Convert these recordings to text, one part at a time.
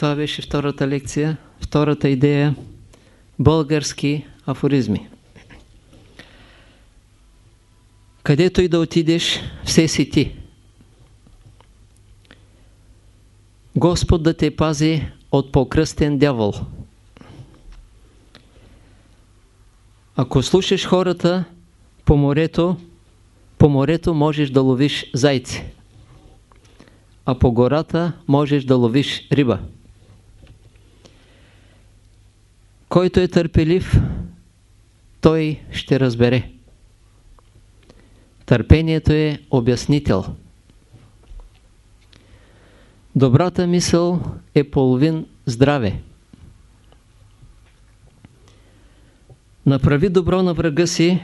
Това беше втората лекция. Втората идея – български афоризми. Където и да отидеш, все си ти. Господ да те пази от покръстен дявол. Ако слушаш хората по морето, по морето можеш да ловиш зайци, а по гората можеш да ловиш риба. Който е търпелив, той ще разбере. Търпението е обяснител. Добрата мисъл е половин здраве. Направи добро на врага си,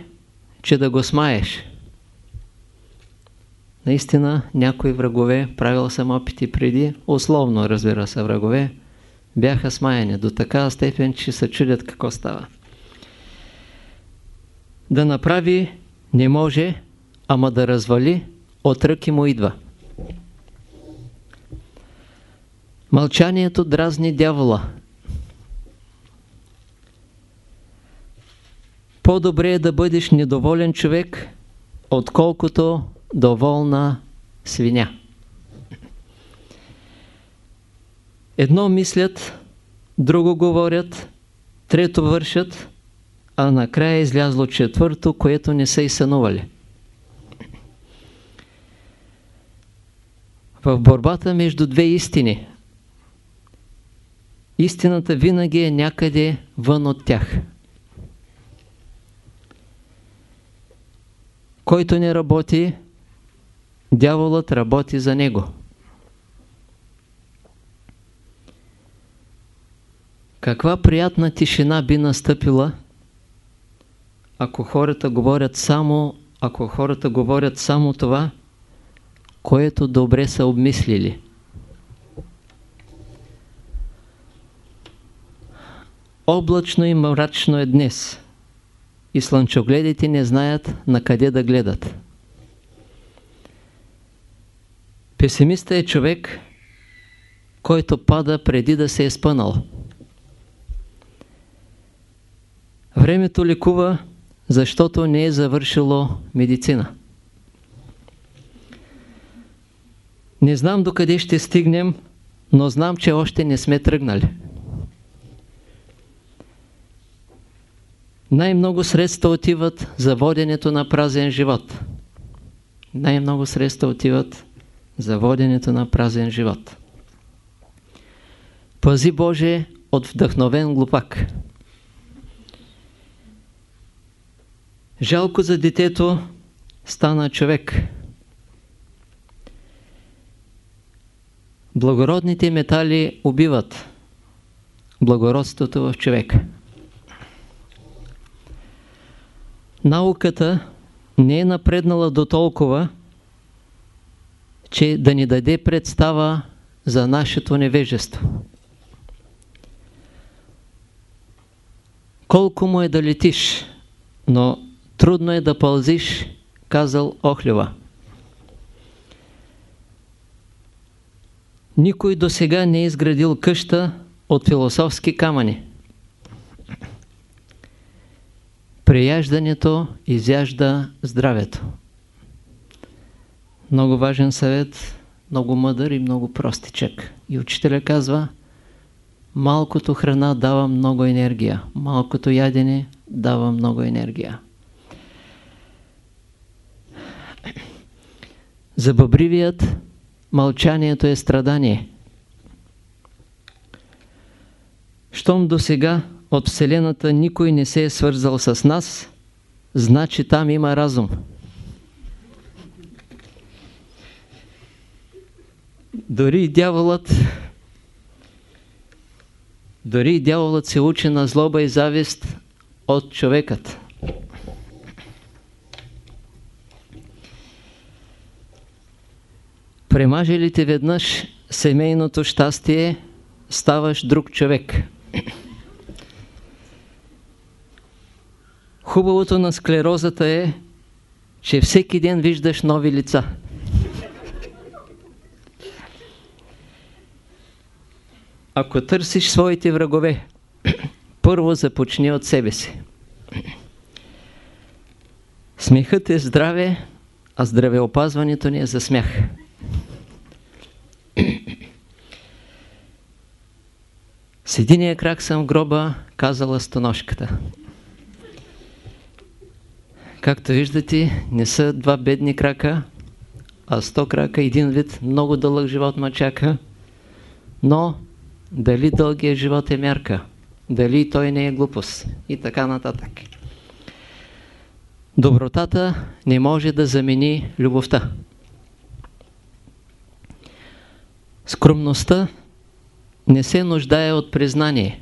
че да го смаеш. Наистина, някои врагове, правил съм опити преди, условно разбира се врагове, бяха смаяни до такава степен, че се чудят какво става. Да направи не може, ама да развали, от ръки му идва. Мълчанието дразни дявола. По-добре е да бъдеш недоволен човек, отколкото доволна свиня. Едно мислят, друго говорят, трето вършат, а накрая е излязло четвърто, което не са и сънували. В борбата между две истини, истината винаги е някъде вън от тях. Който не работи, дяволът работи за него. Каква приятна тишина би настъпила, ако хората говорят само, ако хората говорят само това, което добре са обмислили. Облачно и мрачно е днес и слънчогледите не знаят на къде да гледат. Песимиста е човек, който пада преди да се е спънал. Времето лекува, защото не е завършило медицина. Не знам докъде ще стигнем, но знам, че още не сме тръгнали. Най-много средства отиват за воденето на празен живот. Най-много средства отиват за воденето на празен живот. Пази Боже от вдъхновен глупак. Жалко за детето стана човек. Благородните метали убиват благородството в човека. Науката не е напреднала до толкова, че да ни даде представа за нашето невежество. Колко му е да летиш, но трудно е да пълзиш, казал Охлева. Никой до сега не е изградил къща от философски камъни. Преяждането изяжда здравето. Много важен съвет, много мъдър и много простичък. И учителя казва, малкото храна дава много енергия, малкото ядене дава много енергия. За бъбривият мълчанието е страдание. Щом до сега от Вселената никой не се е свързал с нас, значи там има разум. Дори дяволът дори дяволът се учи на злоба и завист от човекът. Премаже ли те веднъж семейното щастие, ставаш друг човек. Хубавото на склерозата е, че всеки ден виждаш нови лица. ако търсиш своите врагове, първо започни от себе си. Смехът е здраве, а здравеопазването ни е за смях. Единия крак съм в гроба, казала станошката. Както виждате, не са два бедни крака, а сто крака, един вид, много дълъг живот мачака. Но, дали дългия живот е мярка? Дали той не е глупост? И така нататък. Добротата не може да замени любовта. Скромността не се нуждае от признание.